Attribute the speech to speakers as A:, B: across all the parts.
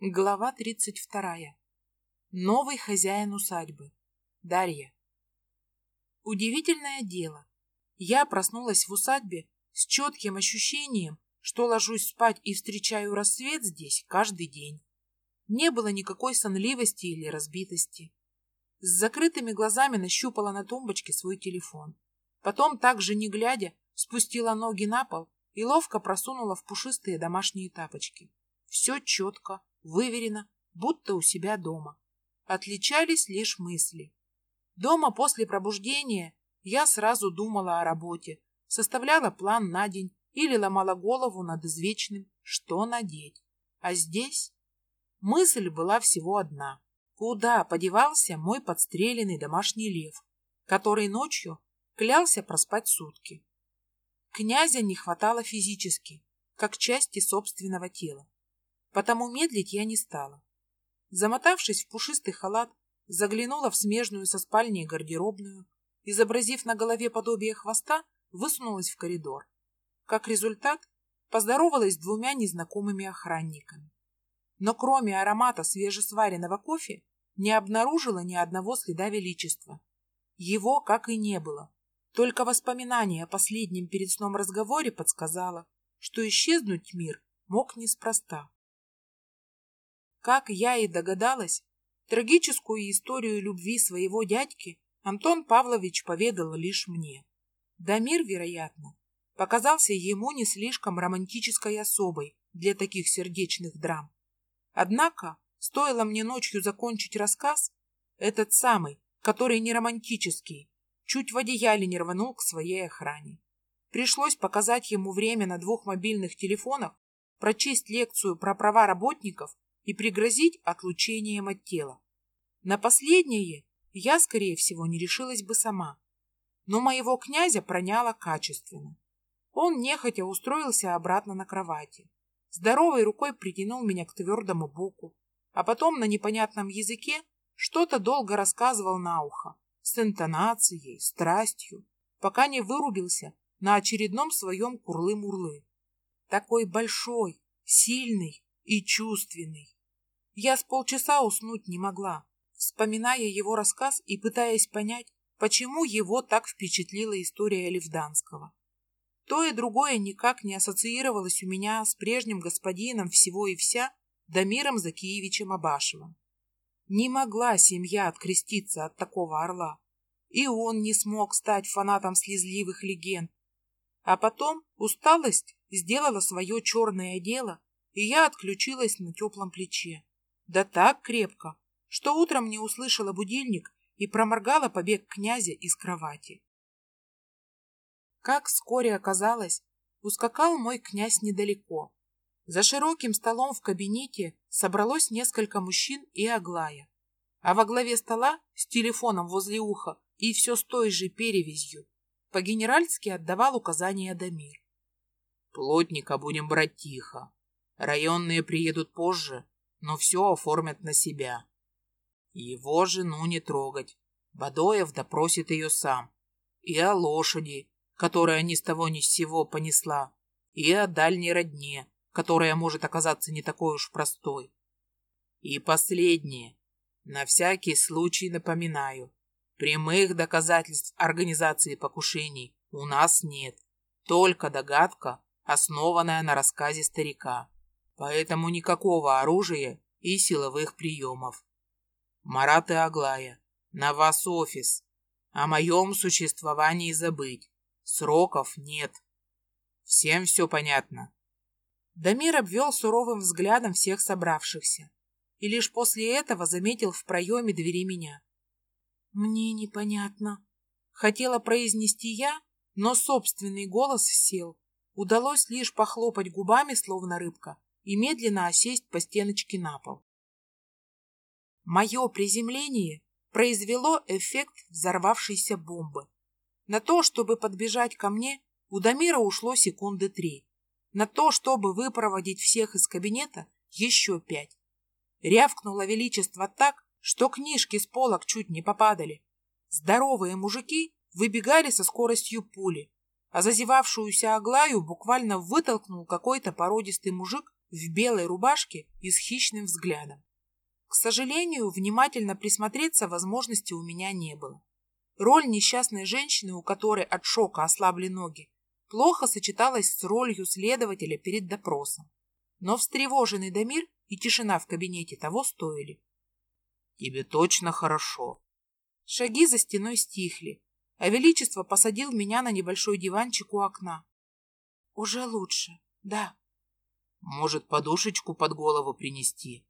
A: Глава 32. Новый хозяин усадьбы. Дарья. Удивительное дело. Я проснулась в усадьбе с четким ощущением, что ложусь спать и встречаю рассвет здесь каждый день. Не было никакой сонливости или разбитости. С закрытыми глазами нащупала на тумбочке свой телефон. Потом, также не глядя, спустила ноги на пол и ловко просунула в пушистые домашние тапочки. Все четко, выверено, будто у себя дома. Отличались лишь мысли. Дома после пробуждения я сразу думала о работе, составляла план на день или ломала голову над извечным, что надеть. А здесь мысль была всего одна. Куда подевался мой подстреленный домашний лев, который ночью клялся проспать сутки? Князя не хватало физически, как части собственного тела потому медлить я не стала. Замотавшись в пушистый халат, заглянула в смежную со спальней гардеробную, изобразив на голове подобие хвоста, высунулась в коридор. Как результат, поздоровалась с двумя незнакомыми охранниками. Но кроме аромата свежесваренного кофе не обнаружила ни одного следа величества. Его как и не было. Только воспоминание о последнем перед сном разговоре подсказало, что исчезнуть мир мог неспроста. Как я и догадалась, трагическую историю любви своего дядьки Антон Павлович поведал лишь мне. Дамир, вероятно, показался ему не слишком романтической особой для таких сердечных драм. Однако, стоило мне ночью закончить рассказ, этот самый, который не романтический, чуть в одеяле не рванул к своей охране. Пришлось показать ему время на двух мобильных телефонах, прочесть лекцию про права работников и пригрозить отлучением от тела. На последнее я, скорее всего, не решилась бы сама, но моего князя проняло качественно. Он нехотя устроился обратно на кровати. Здоровой рукой притянул меня к твердому боку, а потом на непонятном языке что-то долго рассказывал на ухо, с интонацией, страстью, пока не вырубился на очередном своем курлы-мурлы. Такой большой, сильный и чувственный. Я с полчаса уснуть не могла, вспоминая его рассказ и пытаясь понять, почему его так впечатлила история Левданского. То и другое никак не ассоциировалось у меня с прежним господином всего и вся Дамиром Закиевичем Абашевым. Не могла семья откреститься от такого орла, и он не смог стать фанатом слезливых легенд. А потом усталость сделала свое черное дело, и я отключилась на теплом плече. Да так крепко, что утром не услышала будильник и проморгала побег князя из кровати. Как вскоре оказалось, ускакал мой князь недалеко. За широким столом в кабинете собралось несколько мужчин и Аглая. А во главе стола с телефоном возле уха и все с той же перевязью по-генеральски отдавал указания Дамир.
B: Плотника будем брать тихо. Районные приедут позже, но все оформят на себя. Его жену не трогать. Бадоев допросит ее сам. И о лошади, которая ни с того ни с сего понесла, и о дальней родне, которая может оказаться не такой уж простой. И последнее. На всякий случай напоминаю. Прямых доказательств организации покушений у нас нет. Только догадка, основанная на рассказе старика. Поэтому никакого оружия и силовых приемов. Марат и Аглая, на вас офис. О моем существовании забыть. Сроков нет. Всем все понятно.
A: Дамир обвел суровым взглядом всех собравшихся и лишь после этого заметил в проеме двери меня. «Мне непонятно». Хотела произнести я, но собственный голос сел. Удалось лишь похлопать губами, словно рыбка, и медленно осесть по стеночке на пол. Мое приземление произвело эффект взорвавшейся бомбы. На то, чтобы подбежать ко мне, у Дамира ушло секунды три. На то, чтобы выпроводить всех из кабинета, еще пять. Рявкнуло величество так, что книжки с полок чуть не попадали. Здоровые мужики выбегали со скоростью пули, а зазевавшуюся Аглаю буквально вытолкнул какой-то породистый мужик в белой рубашке и с хищным взглядом. К сожалению, внимательно присмотреться возможности у меня не было. Роль несчастной женщины, у которой от шока ослабли ноги, плохо сочеталась с ролью следователя перед допросом. Но встревоженный Дамир и тишина в кабинете того стоили.
B: «Тебе точно хорошо».
A: Шаги за стеной стихли, а Величество посадил меня на небольшой диванчик у окна. «Уже лучше, да».
B: «Может, подушечку под голову принести?»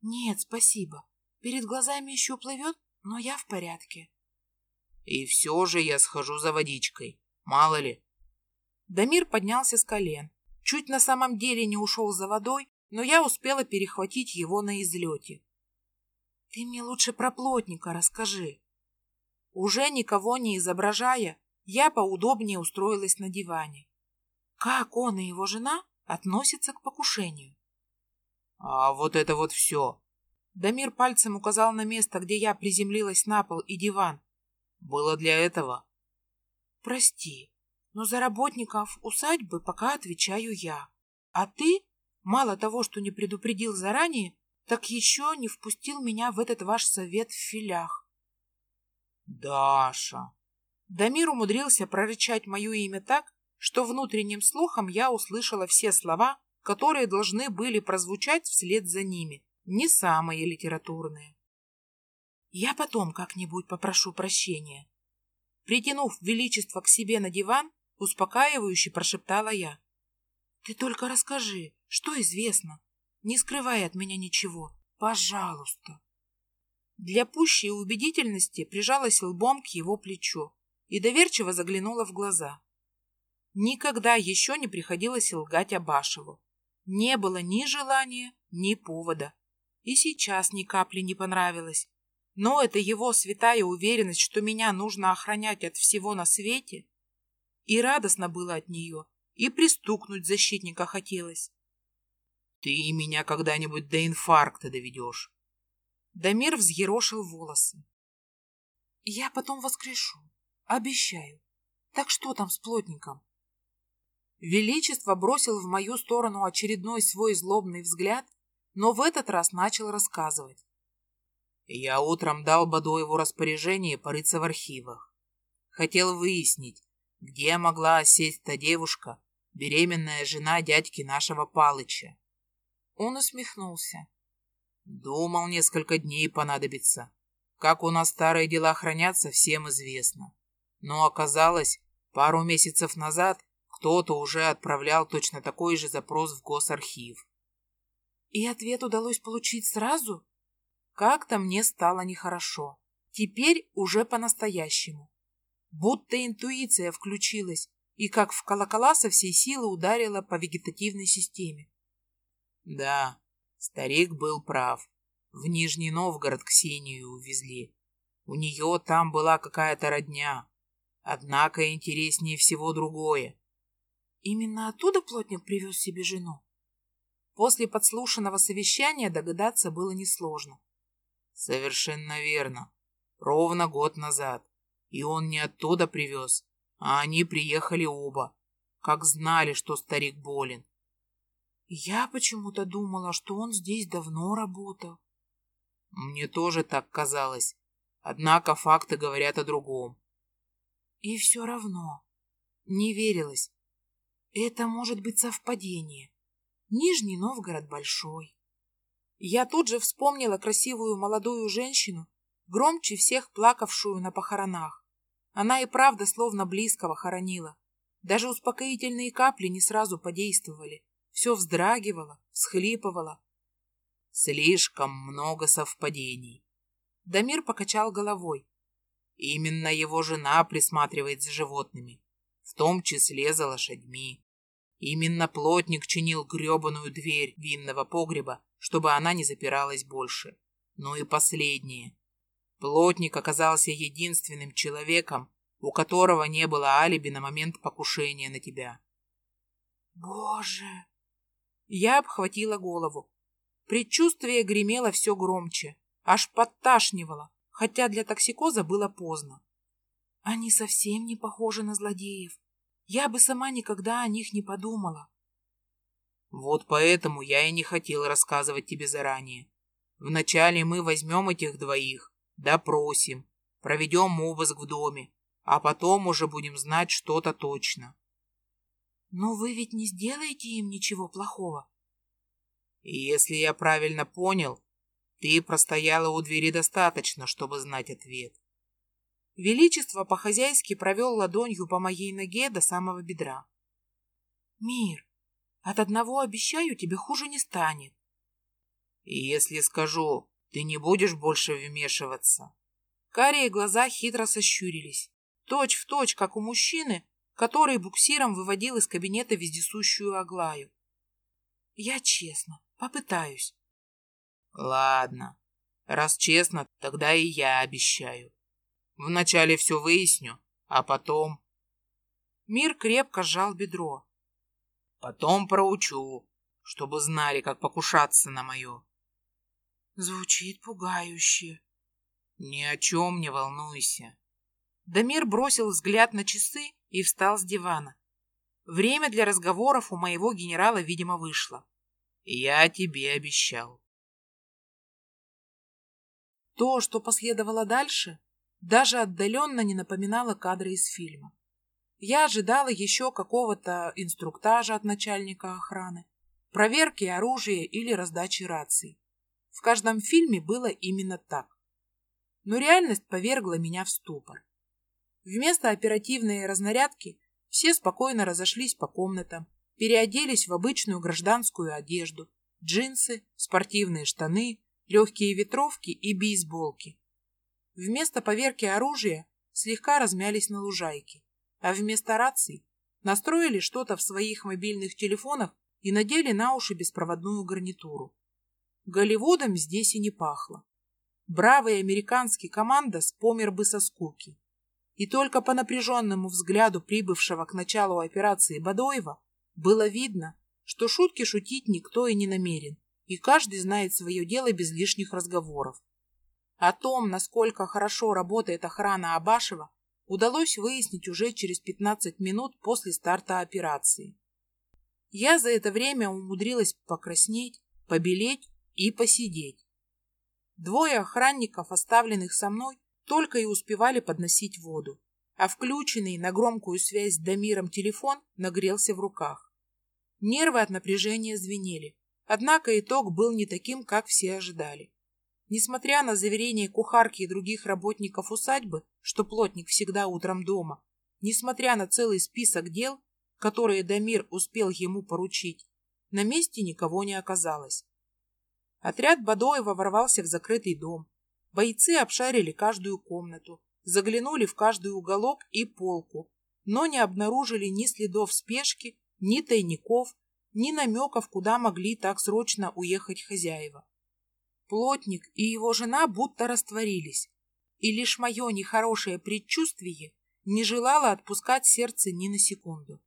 A: «Нет, спасибо. Перед глазами еще плывет, но я в порядке».
B: «И все же я схожу за водичкой. Мало ли».
A: Дамир поднялся с колен. Чуть на самом деле не ушел за водой, но я успела перехватить его на излете. «Ты мне лучше про плотника расскажи». Уже никого не изображая, я поудобнее устроилась на диване. Как он и его жена относятся к покушению?
B: А вот это вот все.
A: Дамир пальцем указал на место, где я приземлилась на пол и диван.
B: Было для этого.
A: Прости, но за работников усадьбы пока отвечаю я. А ты, мало того, что не предупредил заранее, так еще не впустил меня в этот ваш совет в филях.
B: Даша.
A: Дамир умудрился прорычать мое имя так, что внутренним слухом я услышала все слова, которые должны были прозвучать вслед за ними, не самые литературные. Я потом как-нибудь попрошу прощения. Притянув величество к себе на диван, успокаивающе прошептала я. Ты только расскажи, что известно. Не скрывай от меня ничего, пожалуйста. Для пущей убедительности прижалась лбом к его плечу и доверчиво заглянула в глаза. Никогда еще не приходилось лгать Абашеву. Не было ни желания, ни повода. И сейчас ни капли не понравилось. Но это его святая уверенность, что меня нужно охранять от всего на свете. И радостно было от нее, и пристукнуть защитника хотелось.
B: Ты меня когда-нибудь до инфаркта доведешь.
A: Дамир взъерошил волосы. Я потом воскрешу, обещаю. Так что там с плотником? Величество бросил в мою сторону очередной свой злобный взгляд, но в этот раз начал рассказывать.
B: Я утром дал Бадоеву распоряжение порыться в архивах. Хотел выяснить, где могла осесть та девушка, беременная жена дядьки нашего Палыча.
A: Он усмехнулся.
B: Думал, несколько дней понадобится. Как у нас старые дела хранятся, всем известно. Но оказалось, пару месяцев назад кто-то уже отправлял точно такой же запрос в госархив.
A: И ответ удалось получить сразу? Как-то мне стало нехорошо. Теперь уже по-настоящему. Будто интуиция включилась и как в колокола со всей силы ударила по вегетативной системе.
B: Да, старик был прав. В Нижний Новгород Ксению увезли. У нее там была какая-то родня. Однако интереснее всего другое.
A: Именно оттуда плотник привез себе жену? После подслушанного совещания догадаться было несложно.
B: Совершенно верно. Ровно год назад. И он не оттуда привез, а они приехали оба, как знали, что старик болен.
A: Я почему-то думала, что он здесь давно работал.
B: Мне тоже так казалось. Однако факты говорят о другом.
A: И все равно не верилось, это может быть совпадение. Нижний Новгород большой. Я тут же вспомнила красивую молодую женщину, громче всех плакавшую на похоронах. Она и правда словно близкого хоронила. Даже успокоительные капли не сразу подействовали. Все вздрагивало, всхлипывало.
B: Слишком много совпадений.
A: Дамир покачал головой.
B: Именно его жена присматривает за животными в том числе за лошадьми. Именно плотник чинил гребаную дверь винного погреба, чтобы она не запиралась больше. Ну и последнее. Плотник оказался единственным человеком, у которого не было алиби на момент покушения на тебя.
A: Боже! Я обхватила голову. Предчувствие гремело все громче, аж подташнивало, хотя для токсикоза было поздно. Они совсем не похожи на злодеев. Я бы сама никогда о них не подумала.
B: Вот поэтому я и не хотел рассказывать тебе заранее. Вначале мы возьмем этих двоих, допросим, проведем обыск в доме, а потом уже будем знать что-то точно.
A: Но вы ведь не сделаете им ничего плохого.
B: И если я правильно понял, ты простояла у двери достаточно, чтобы знать ответ.
A: Величество по-хозяйски провел ладонью по моей ноге до самого бедра. Мир, от одного обещаю, тебе хуже не станет.
B: Если скажу, ты не будешь больше вмешиваться.
A: Карие глаза хитро сощурились, точь в точь, как у мужчины, который буксиром выводил из кабинета вездесущую Аглаю. Я честно, попытаюсь.
B: Ладно, раз честно, тогда и я обещаю. Вначале все выясню, а потом...
A: Мир крепко сжал бедро.
B: Потом проучу, чтобы знали, как покушаться на мое.
A: Звучит пугающе.
B: Ни о чем не волнуйся.
A: Дамир бросил взгляд на часы и встал с дивана. Время для разговоров у моего генерала, видимо, вышло.
B: Я тебе обещал.
A: То, что последовало дальше, даже отдаленно не напоминало кадры из фильма. Я ожидала еще какого-то инструктажа от начальника охраны, проверки оружия или раздачи раций. В каждом фильме было именно так. Но реальность повергла меня в ступор. Вместо оперативной разнарядки все спокойно разошлись по комнатам, переоделись в обычную гражданскую одежду, джинсы, спортивные штаны, легкие ветровки и бейсболки. Вместо поверки оружия слегка размялись на лужайке, а вместо раций настроили что-то в своих мобильных телефонах и надели на уши беспроводную гарнитуру. Голливудом здесь и не пахло. Бравый американский командос помер бы со скуки. И только по напряженному взгляду прибывшего к началу операции Бадоева было видно, что шутки шутить никто и не намерен, и каждый знает свое дело без лишних разговоров. О том, насколько хорошо работает охрана Абашева, удалось выяснить уже через 15 минут после старта операции. Я за это время умудрилась покраснеть, побелеть и посидеть. Двое охранников, оставленных со мной, только и успевали подносить воду, а включенный на громкую связь с Дамиром телефон нагрелся в руках. Нервы от напряжения звенели, Однако итог был не таким, как все ожидали. Несмотря на заверения кухарки и других работников усадьбы, что плотник всегда утром дома, несмотря на целый список дел, которые Дамир успел ему поручить, на месте никого не оказалось. Отряд Бадоева ворвался в закрытый дом. Бойцы обшарили каждую комнату, заглянули в каждый уголок и полку, но не обнаружили ни следов спешки, ни тайников, ни намеков, куда могли так срочно уехать хозяева. Плотник и его жена будто растворились, и лишь мое нехорошее предчувствие не желало отпускать сердце ни на секунду.